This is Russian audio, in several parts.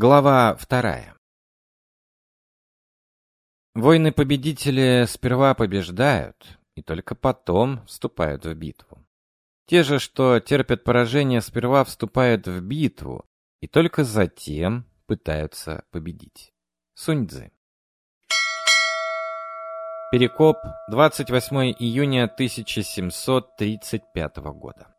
Глава вторая. Войны-победители сперва побеждают и только потом вступают в битву. Те же, что терпят поражение, сперва вступают в битву и только затем пытаются победить. Сунь-дзы. Перекоп, 28 июня 1735 года.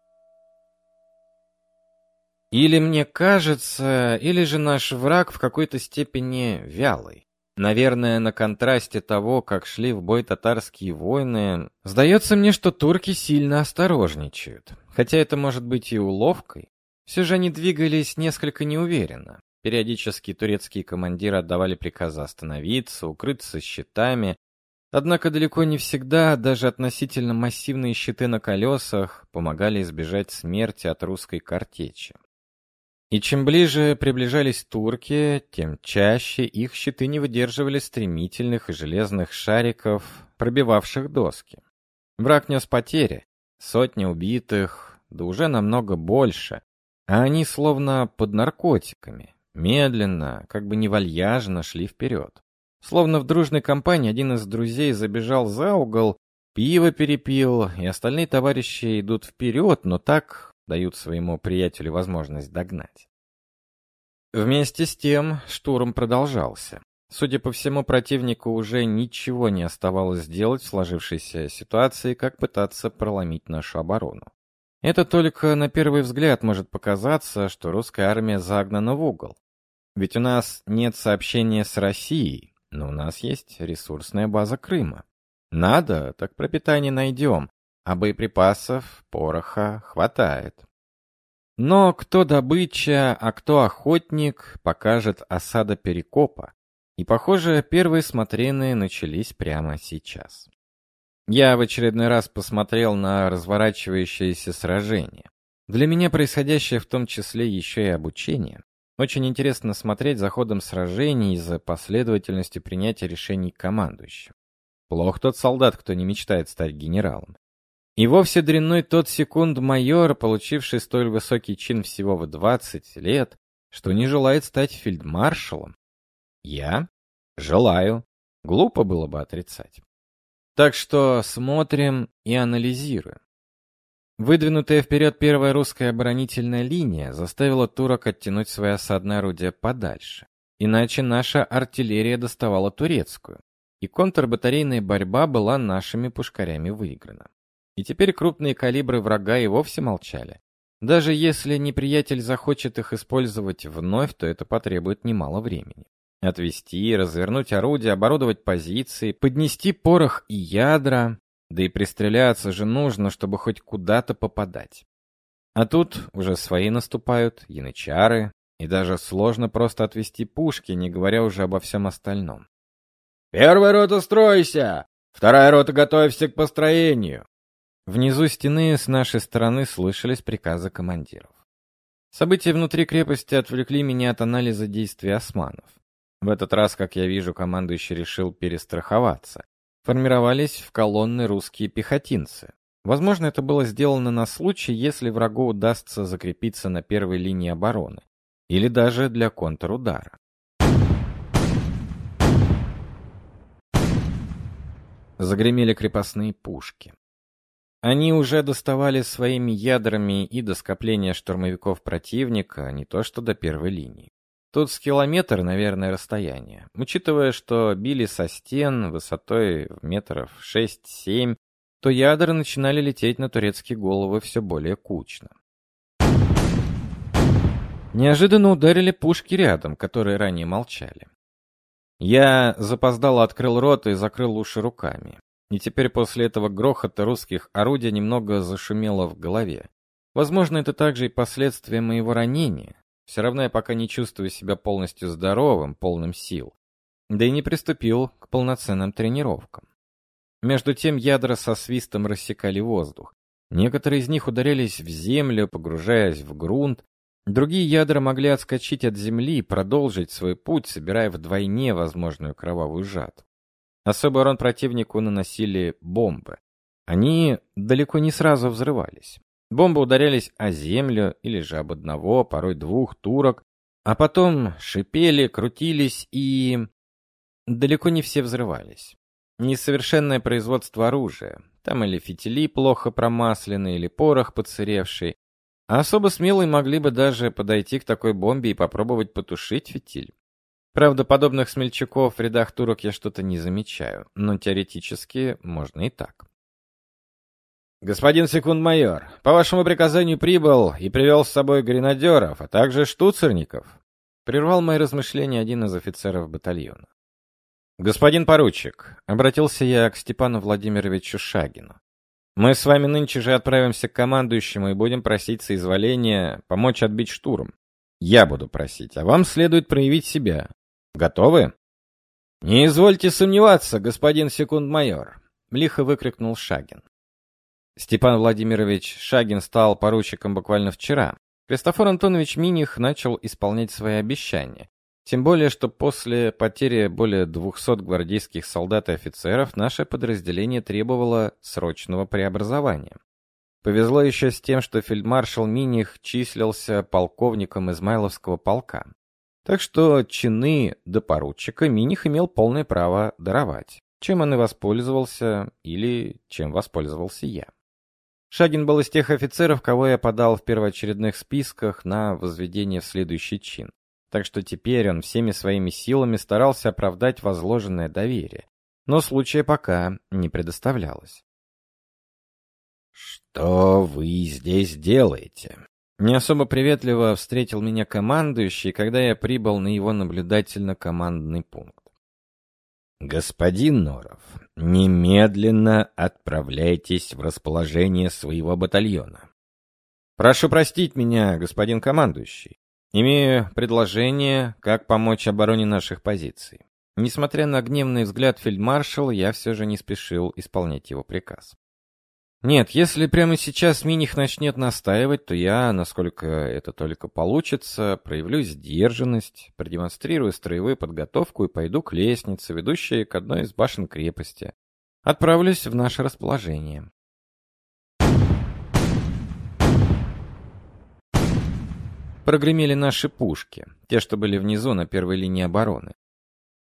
Или мне кажется, или же наш враг в какой-то степени вялый. Наверное, на контрасте того, как шли в бой татарские войны, сдается мне, что турки сильно осторожничают. Хотя это может быть и уловкой. Все же они двигались несколько неуверенно. Периодически турецкие командиры отдавали приказы остановиться, укрыться щитами. Однако далеко не всегда даже относительно массивные щиты на колесах помогали избежать смерти от русской картечи. И чем ближе приближались турки, тем чаще их щиты не выдерживали стремительных и железных шариков, пробивавших доски. Враг нес потери, сотни убитых, да уже намного больше, а они словно под наркотиками, медленно, как бы невальяжно шли вперед. Словно в дружной компании один из друзей забежал за угол, пиво перепил, и остальные товарищи идут вперед, но так дают своему приятелю возможность догнать. Вместе с тем штурм продолжался. Судя по всему, противнику уже ничего не оставалось сделать в сложившейся ситуации, как пытаться проломить нашу оборону. Это только на первый взгляд может показаться, что русская армия загнана в угол. Ведь у нас нет сообщения с Россией, но у нас есть ресурсная база Крыма. Надо, так пропитание найдем, а боеприпасов, пороха хватает. Но кто добыча, а кто охотник, покажет осада Перекопа. И, похоже, первые смотрены начались прямо сейчас. Я в очередной раз посмотрел на разворачивающееся сражение. Для меня происходящее в том числе еще и обучение. Очень интересно смотреть за ходом сражений и за последовательностью принятия решений командующим. Плох тот солдат, кто не мечтает стать генералом. И вовсе дрянной тот секунд-майор, получивший столь высокий чин всего в 20 лет, что не желает стать фельдмаршалом. Я желаю. Глупо было бы отрицать. Так что смотрим и анализируем. Выдвинутая вперед первая русская оборонительная линия заставила турок оттянуть свои осадные орудия подальше. Иначе наша артиллерия доставала турецкую, и контрбатарейная борьба была нашими пушкарями выиграна. И теперь крупные калибры врага и вовсе молчали. Даже если неприятель захочет их использовать вновь, то это потребует немало времени. Отвести, развернуть орудие, оборудовать позиции, поднести порох и ядра, да и пристреляться же нужно, чтобы хоть куда-то попадать. А тут уже свои наступают, янычары, и даже сложно просто отвести пушки, не говоря уже обо всем остальном. «Первая рота, стройся! Вторая рота, готовься к построению!» Внизу стены с нашей стороны слышались приказы командиров. События внутри крепости отвлекли меня от анализа действий османов. В этот раз, как я вижу, командующий решил перестраховаться. Формировались в колонны русские пехотинцы. Возможно, это было сделано на случай, если врагу удастся закрепиться на первой линии обороны. Или даже для контрудара. Загремели крепостные пушки. Они уже доставали своими ядрами и до скопления штурмовиков противника, не то что до первой линии. Тут с километр, наверное, расстояние. Учитывая, что били со стен высотой в метров 6-7, то ядра начинали лететь на турецкие головы все более кучно. Неожиданно ударили пушки рядом, которые ранее молчали. Я запоздало открыл рот и закрыл уши руками. И теперь после этого грохота русских орудий немного зашумело в голове. Возможно, это также и последствия моего ранения. Все равно я пока не чувствую себя полностью здоровым, полным сил. Да и не приступил к полноценным тренировкам. Между тем ядра со свистом рассекали воздух. Некоторые из них ударялись в землю, погружаясь в грунт. Другие ядра могли отскочить от земли и продолжить свой путь, собирая вдвойне возможную кровавую жатву. Особый урон противнику наносили бомбы. Они далеко не сразу взрывались. Бомбы ударялись о землю или же об одного, порой двух турок, А потом шипели, крутились и... Далеко не все взрывались. Несовершенное производство оружия. Там или фитили плохо промасленные, или порох подсыревший. А особо смелые могли бы даже подойти к такой бомбе и попробовать потушить фитиль. Правда, подобных смельчаков в рядах турок я что-то не замечаю, но теоретически можно и так. «Господин секунд-майор, по вашему приказанию прибыл и привел с собой гренадеров, а также штуцерников», прервал мои размышления один из офицеров батальона. «Господин поручик», — обратился я к Степану Владимировичу Шагину, «мы с вами нынче же отправимся к командующему и будем просить соизволения помочь отбить штурм. Я буду просить, а вам следует проявить себя. Готовы?» «Не извольте сомневаться, господин секунд-майор», — лихо выкрикнул Шагин. Степан Владимирович Шагин стал поручиком буквально вчера. Христофор Антонович Миних начал исполнять свои обещания. Тем более, что после потери более 200 гвардейских солдат и офицеров наше подразделение требовало срочного преобразования. Повезло еще с тем, что фельдмаршал Миних числился полковником Измайловского полка. Так что чины до поручика Миних имел полное право даровать, чем он и воспользовался, или чем воспользовался я. Шагин был из тех офицеров, кого я подал в первоочередных списках на возведение в следующий чин. Так что теперь он всеми своими силами старался оправдать возложенное доверие. Но случая пока не предоставлялось. «Что вы здесь делаете?» Не особо приветливо встретил меня командующий, когда я прибыл на его наблюдательно-командный пункт. «Господин Норов, немедленно отправляйтесь в расположение своего батальона». «Прошу простить меня, господин командующий. Имею предложение, как помочь обороне наших позиций». Несмотря на гневный взгляд фельдмаршала, я все же не спешил исполнять его приказ. Нет, если прямо сейчас Миних начнет настаивать, то я, насколько это только получится, проявлю сдержанность, продемонстрирую строевую подготовку и пойду к лестнице, ведущей к одной из башен крепости. Отправлюсь в наше расположение. Прогремели наши пушки, те, что были внизу на первой линии обороны.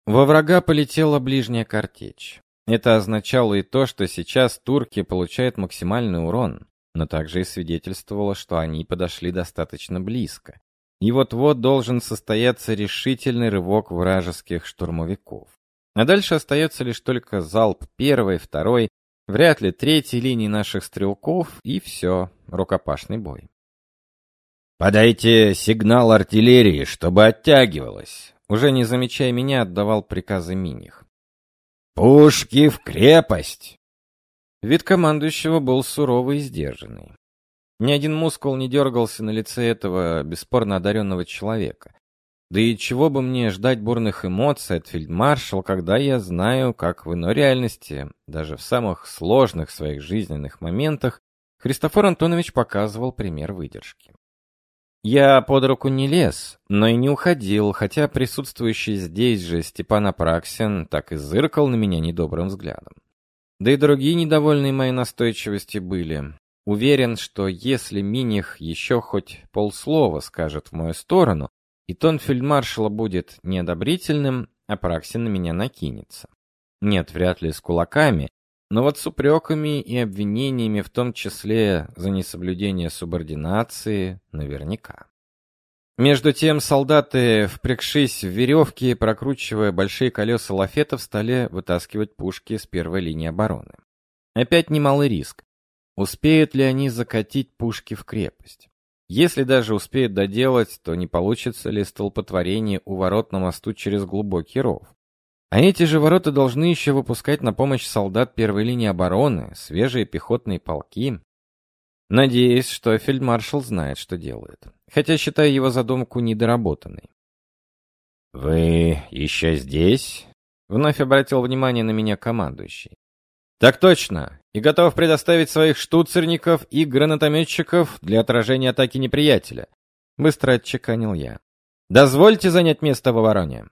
Во врага полетела ближняя картечь. Это означало и то, что сейчас турки получают максимальный урон, но также и свидетельствовало, что они подошли достаточно близко. И вот-вот должен состояться решительный рывок вражеских штурмовиков. А дальше остается лишь только залп первой, второй, вряд ли третьей линии наших стрелков, и все, рукопашный бой. «Подайте сигнал артиллерии, чтобы оттягивалась!» Уже не замечая меня, отдавал приказы Миних. «Пушки в крепость!» Вид командующего был суровый и сдержанный. Ни один мускул не дергался на лице этого бесспорно одаренного человека. Да и чего бы мне ждать бурных эмоций от фельдмаршала, когда я знаю, как в иной реальности, даже в самых сложных своих жизненных моментах, Христофор Антонович показывал пример выдержки. Я под руку не лез, но и не уходил, хотя присутствующий здесь же Степан Апраксин так и зыркал на меня недобрым взглядом. Да и другие недовольные моей настойчивости были. Уверен, что если Миних еще хоть полслова скажет в мою сторону, и тон фельдмаршала будет неодобрительным, Апраксин на меня накинется. Нет, вряд ли с кулаками, но вот с упреками и обвинениями, в том числе за несоблюдение субординации, наверняка. Между тем солдаты, впрягшись в веревки, прокручивая большие колеса лафетов, стали вытаскивать пушки с первой линии обороны. Опять немалый риск. Успеют ли они закатить пушки в крепость? Если даже успеют доделать, то не получится ли столпотворение у ворот на мосту через глубокий ров? А эти же ворота должны еще выпускать на помощь солдат первой линии обороны, свежие пехотные полки. Надеюсь, что фельдмаршал знает, что делает. Хотя считаю его задумку недоработанной. «Вы еще здесь?» Вновь обратил внимание на меня командующий. «Так точно. И готов предоставить своих штуцерников и гранатометчиков для отражения атаки неприятеля». Быстро отчеканил я. «Дозвольте занять место в обороне».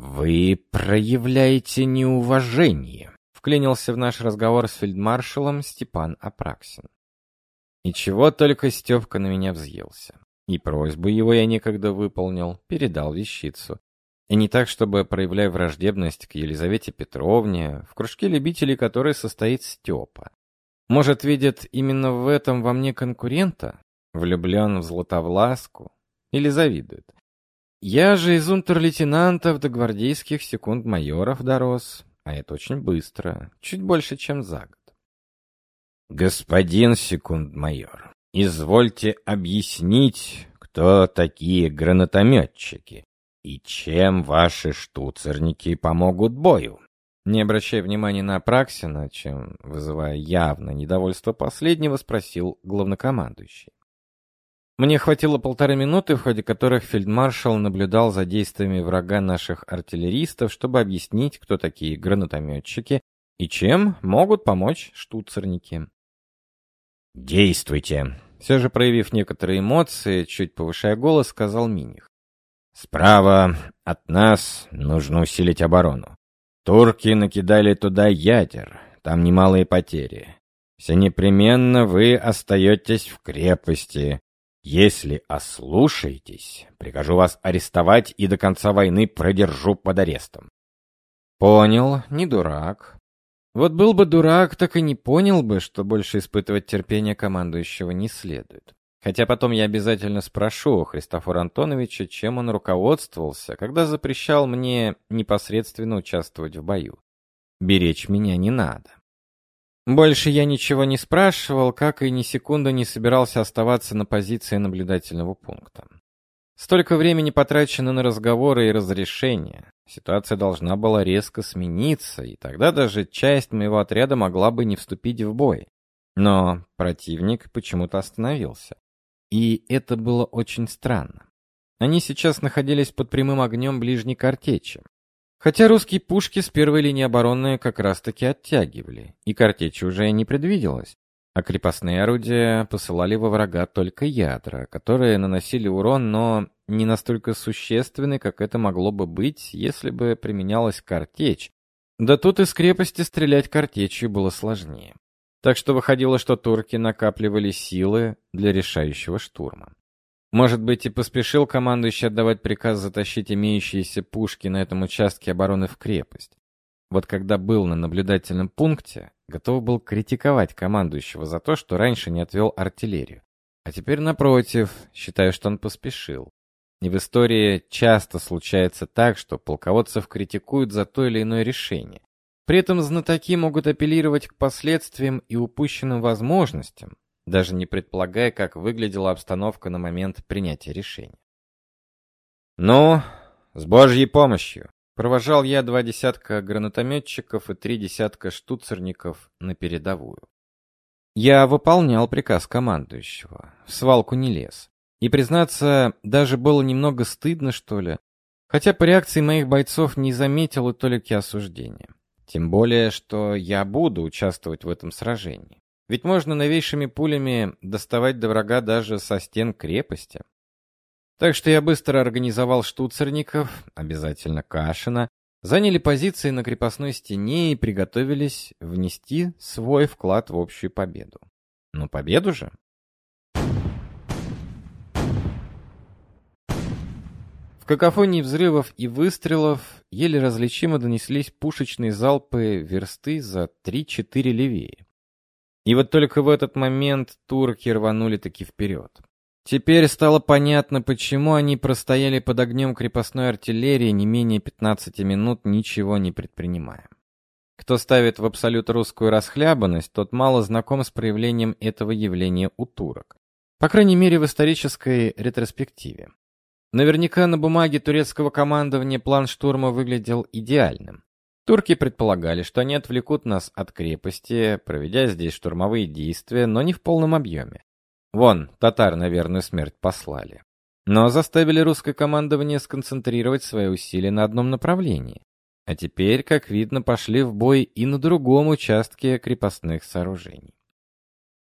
«Вы проявляете неуважение», — вклинился в наш разговор с фельдмаршалом Степан Апраксин. И чего только Степка на меня взъелся. И просьбу его я некогда выполнил, передал вещицу. И не так, чтобы проявляя враждебность к Елизавете Петровне, в кружке любителей которой состоит Степа. Может, видят именно в этом во мне конкурента? Влюблен в Златовласку? Или завидует? Я же из унтер-лейтенантов до гвардейских секунд-майоров дорос, а это очень быстро, чуть больше, чем за год. Господин секунд-майор, извольте объяснить, кто такие гранатометчики и чем ваши штуцерники помогут бою. Не обращая внимания на Апраксина, чем вызывая явно недовольство последнего, спросил главнокомандующий. Мне хватило полторы минуты, в ходе которых фельдмаршал наблюдал за действиями врага наших артиллеристов, чтобы объяснить, кто такие гранатометчики и чем могут помочь штуцерники. «Действуйте!» Все же проявив некоторые эмоции, чуть повышая голос, сказал Миних. «Справа от нас нужно усилить оборону. Турки накидали туда ядер, там немалые потери. Все непременно вы остаетесь в крепости, если ослушаетесь, прикажу вас арестовать и до конца войны продержу под арестом. Понял, не дурак. Вот был бы дурак, так и не понял бы, что больше испытывать терпение командующего не следует. Хотя потом я обязательно спрошу у Христофора Антоновича, чем он руководствовался, когда запрещал мне непосредственно участвовать в бою. Беречь меня не надо. Больше я ничего не спрашивал, как и ни секунды не собирался оставаться на позиции наблюдательного пункта. Столько времени потрачено на разговоры и разрешения. Ситуация должна была резко смениться, и тогда даже часть моего отряда могла бы не вступить в бой. Но противник почему-то остановился. И это было очень странно. Они сейчас находились под прямым огнем ближней картечи. Хотя русские пушки с первой линии обороны как раз-таки оттягивали, и картечи уже не предвиделось, а крепостные орудия посылали во врага только ядра, которые наносили урон, но не настолько существенный, как это могло бы быть, если бы применялась картечь. Да тут из крепости стрелять картечью было сложнее. Так что выходило, что турки накапливали силы для решающего штурма. Может быть, и поспешил командующий отдавать приказ затащить имеющиеся пушки на этом участке обороны в крепость. Вот когда был на наблюдательном пункте, готов был критиковать командующего за то, что раньше не отвел артиллерию. А теперь, напротив, считаю, что он поспешил. И в истории часто случается так, что полководцев критикуют за то или иное решение. При этом знатоки могут апеллировать к последствиям и упущенным возможностям, даже не предполагая, как выглядела обстановка на момент принятия решения. «Ну, с Божьей помощью!» Провожал я два десятка гранатометчиков и три десятка штуцерников на передовую. Я выполнял приказ командующего, в свалку не лез. И, признаться, даже было немного стыдно, что ли, хотя по реакции моих бойцов не заметил и толики осуждения. Тем более, что я буду участвовать в этом сражении. Ведь можно новейшими пулями доставать до врага даже со стен крепости. Так что я быстро организовал штуцерников, обязательно Кашина, заняли позиции на крепостной стене и приготовились внести свой вклад в общую победу. Ну, победу же! В какофонии взрывов и выстрелов еле различимо донеслись пушечные залпы версты за 3-4 левее. И вот только в этот момент турки рванули таки вперед. Теперь стало понятно, почему они простояли под огнем крепостной артиллерии не менее 15 минут, ничего не предпринимая. Кто ставит в абсолют русскую расхлябанность, тот мало знаком с проявлением этого явления у турок. По крайней мере, в исторической ретроспективе. Наверняка на бумаге турецкого командования план штурма выглядел идеальным. Турки предполагали, что они отвлекут нас от крепости, проведя здесь штурмовые действия, но не в полном объеме. Вон, татар на верную смерть послали. Но заставили русское командование сконцентрировать свои усилия на одном направлении. А теперь, как видно, пошли в бой и на другом участке крепостных сооружений.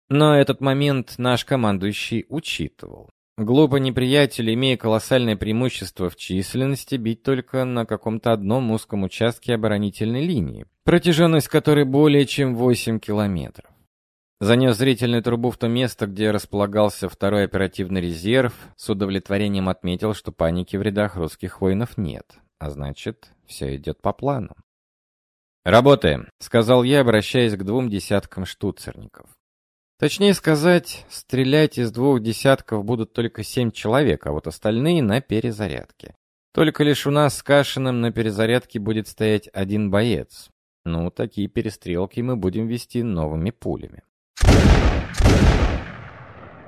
Но этот момент наш командующий учитывал. Глупо неприятель, имея колоссальное преимущество в численности, бить только на каком-то одном узком участке оборонительной линии, протяженность которой более чем 8 километров. Занес зрительную трубу в то место, где располагался второй оперативный резерв, с удовлетворением отметил, что паники в рядах русских воинов нет, а значит, все идет по плану. «Работаем», — сказал я, обращаясь к двум десяткам штуцерников. Точнее сказать, стрелять из двух десятков будут только семь человек, а вот остальные на перезарядке. Только лишь у нас с Кашиным на перезарядке будет стоять один боец. Ну, такие перестрелки мы будем вести новыми пулями.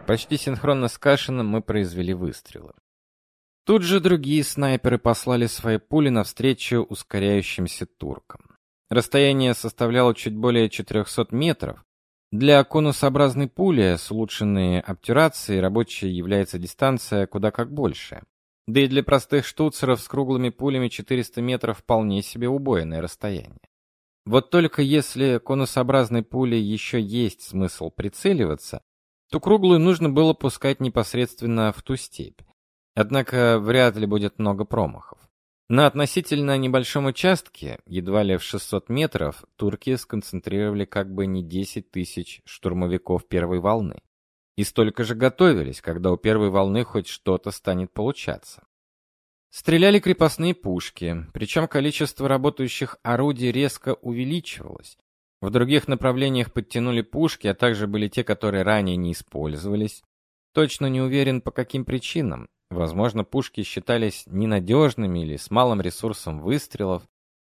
Почти синхронно с Кашиным мы произвели выстрелы. Тут же другие снайперы послали свои пули навстречу ускоряющимся туркам. Расстояние составляло чуть более 400 метров. Для конусообразной пули с улучшенной обтюрацией рабочей является дистанция куда как большая. Да и для простых штуцеров с круглыми пулями 400 метров вполне себе убойное расстояние. Вот только если конусообразной пулей еще есть смысл прицеливаться, то круглую нужно было пускать непосредственно в ту степь. Однако вряд ли будет много промахов. На относительно небольшом участке, едва ли в 600 метров, турки сконцентрировали как бы не 10 тысяч штурмовиков первой волны. И столько же готовились, когда у первой волны хоть что-то станет получаться. Стреляли крепостные пушки, причем количество работающих орудий резко увеличивалось. В других направлениях подтянули пушки, а также были те, которые ранее не использовались. Точно не уверен, по каким причинам. Возможно, пушки считались ненадежными или с малым ресурсом выстрелов,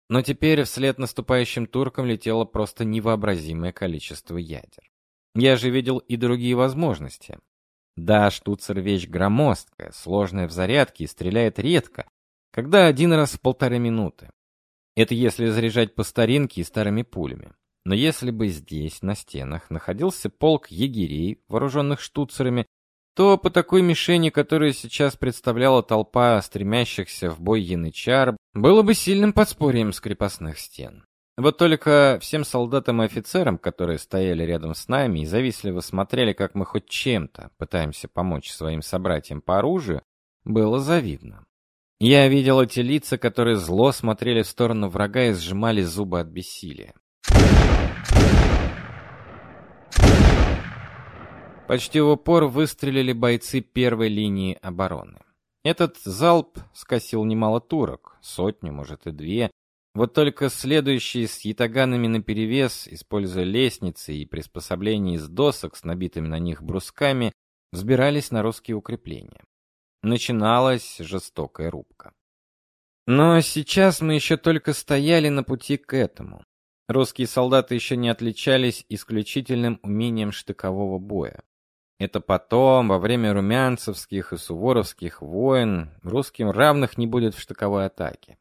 но теперь вслед наступающим туркам летело просто невообразимое количество ядер. Я же видел и другие возможности. Да, штуцер вещь громоздкая, сложная в зарядке и стреляет редко, когда один раз в полторы минуты. Это если заряжать по старинке и старыми пулями. Но если бы здесь, на стенах, находился полк егерей, вооруженных штуцерами, то по такой мишени, которую сейчас представляла толпа стремящихся в бой янычар, было бы сильным подспорьем с крепостных стен. Вот только всем солдатам и офицерам, которые стояли рядом с нами и завистливо смотрели, как мы хоть чем-то пытаемся помочь своим собратьям по оружию, было завидно. Я видел эти лица, которые зло смотрели в сторону врага и сжимали зубы от бессилия. Почти в упор выстрелили бойцы первой линии обороны. Этот залп скосил немало турок, сотню, может и две. Вот только следующие с ятаганами наперевес, используя лестницы и приспособления из досок с набитыми на них брусками, взбирались на русские укрепления. Начиналась жестокая рубка. Но сейчас мы еще только стояли на пути к этому. Русские солдаты еще не отличались исключительным умением штыкового боя. Это потом, во время румянцевских и суворовских войн, русским равных не будет в штыковой атаке.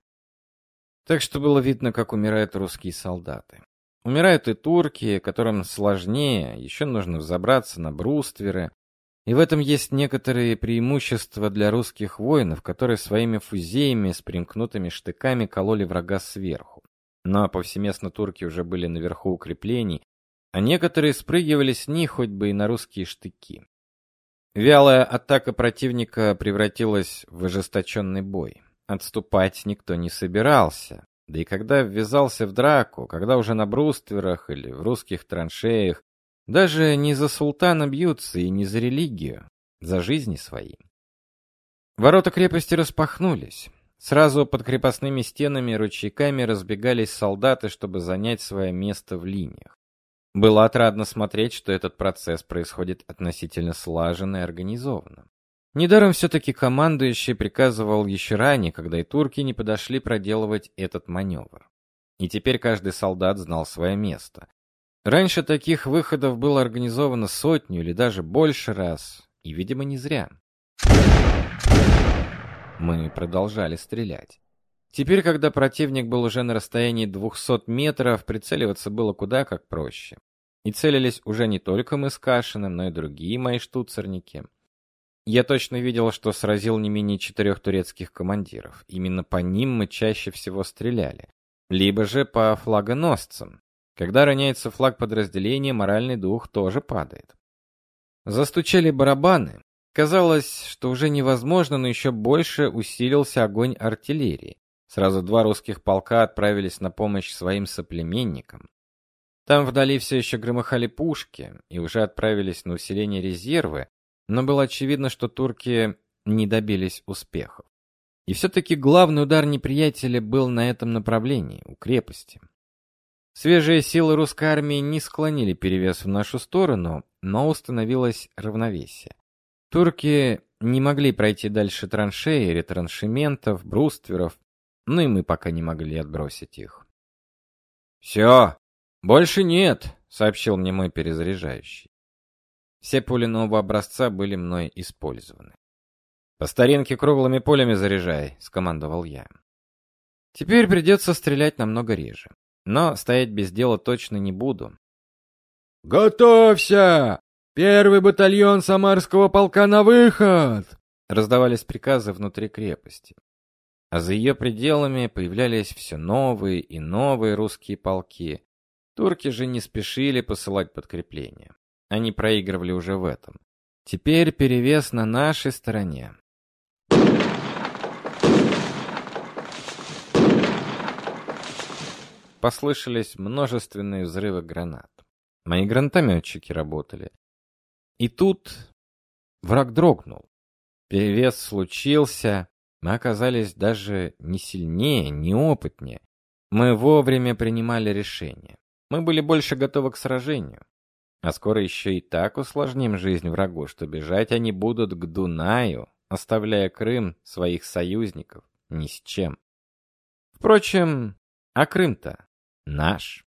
Так что было видно, как умирают русские солдаты. Умирают и турки, которым сложнее, еще нужно взобраться на брустверы. И в этом есть некоторые преимущества для русских воинов, которые своими фузеями с примкнутыми штыками кололи врага сверху. Но повсеместно турки уже были наверху укреплений, а некоторые спрыгивали с них хоть бы и на русские штыки. Вялая атака противника превратилась в ожесточенный бой. Отступать никто не собирался. Да и когда ввязался в драку, когда уже на брустверах или в русских траншеях, даже не за султана бьются и не за религию, за жизни свои. Ворота крепости распахнулись. Сразу под крепостными стенами и ручейками разбегались солдаты, чтобы занять свое место в линиях. Было отрадно смотреть, что этот процесс происходит относительно слаженно и организованно. Недаром все-таки командующий приказывал еще ранее, когда и турки не подошли проделывать этот маневр. И теперь каждый солдат знал свое место. Раньше таких выходов было организовано сотню или даже больше раз, и, видимо, не зря. Мы продолжали стрелять. Теперь, когда противник был уже на расстоянии 200 метров, прицеливаться было куда как проще. И целились уже не только мы с Кашиным, но и другие мои штуцерники. Я точно видел, что сразил не менее четырех турецких командиров. Именно по ним мы чаще всего стреляли. Либо же по флагоносцам. Когда роняется флаг подразделения, моральный дух тоже падает. Застучали барабаны. Казалось, что уже невозможно, но еще больше усилился огонь артиллерии. Сразу два русских полка отправились на помощь своим соплеменникам. Там вдали все еще громыхали пушки и уже отправились на усиление резервы, но было очевидно, что турки не добились успехов. И все-таки главный удар неприятеля был на этом направлении, у крепости. Свежие силы русской армии не склонили перевес в нашу сторону, но установилось равновесие. Турки не могли пройти дальше траншеи, ретраншементов, брустверов, ну и мы пока не могли отбросить их. «Все, больше нет», — сообщил мне мой перезаряжающий. Все пули нового образца были мной использованы. «По старинке круглыми пулями заряжай», — скомандовал я. Теперь придется стрелять намного реже. Но стоять без дела точно не буду. «Готовься! Первый батальон Самарского полка на выход!» Раздавались приказы внутри крепости. А за ее пределами появлялись все новые и новые русские полки. Турки же не спешили посылать подкрепления. Они проигрывали уже в этом. Теперь перевес на нашей стороне. послышались множественные взрывы гранат. Мои гранатометчики работали. И тут враг дрогнул. Перевес случился. Мы оказались даже не сильнее, не опытнее. Мы вовремя принимали решения. Мы были больше готовы к сражению. А скоро еще и так усложним жизнь врагу, что бежать они будут к Дунаю, оставляя Крым своих союзников ни с чем. Впрочем, а Крым-то наш.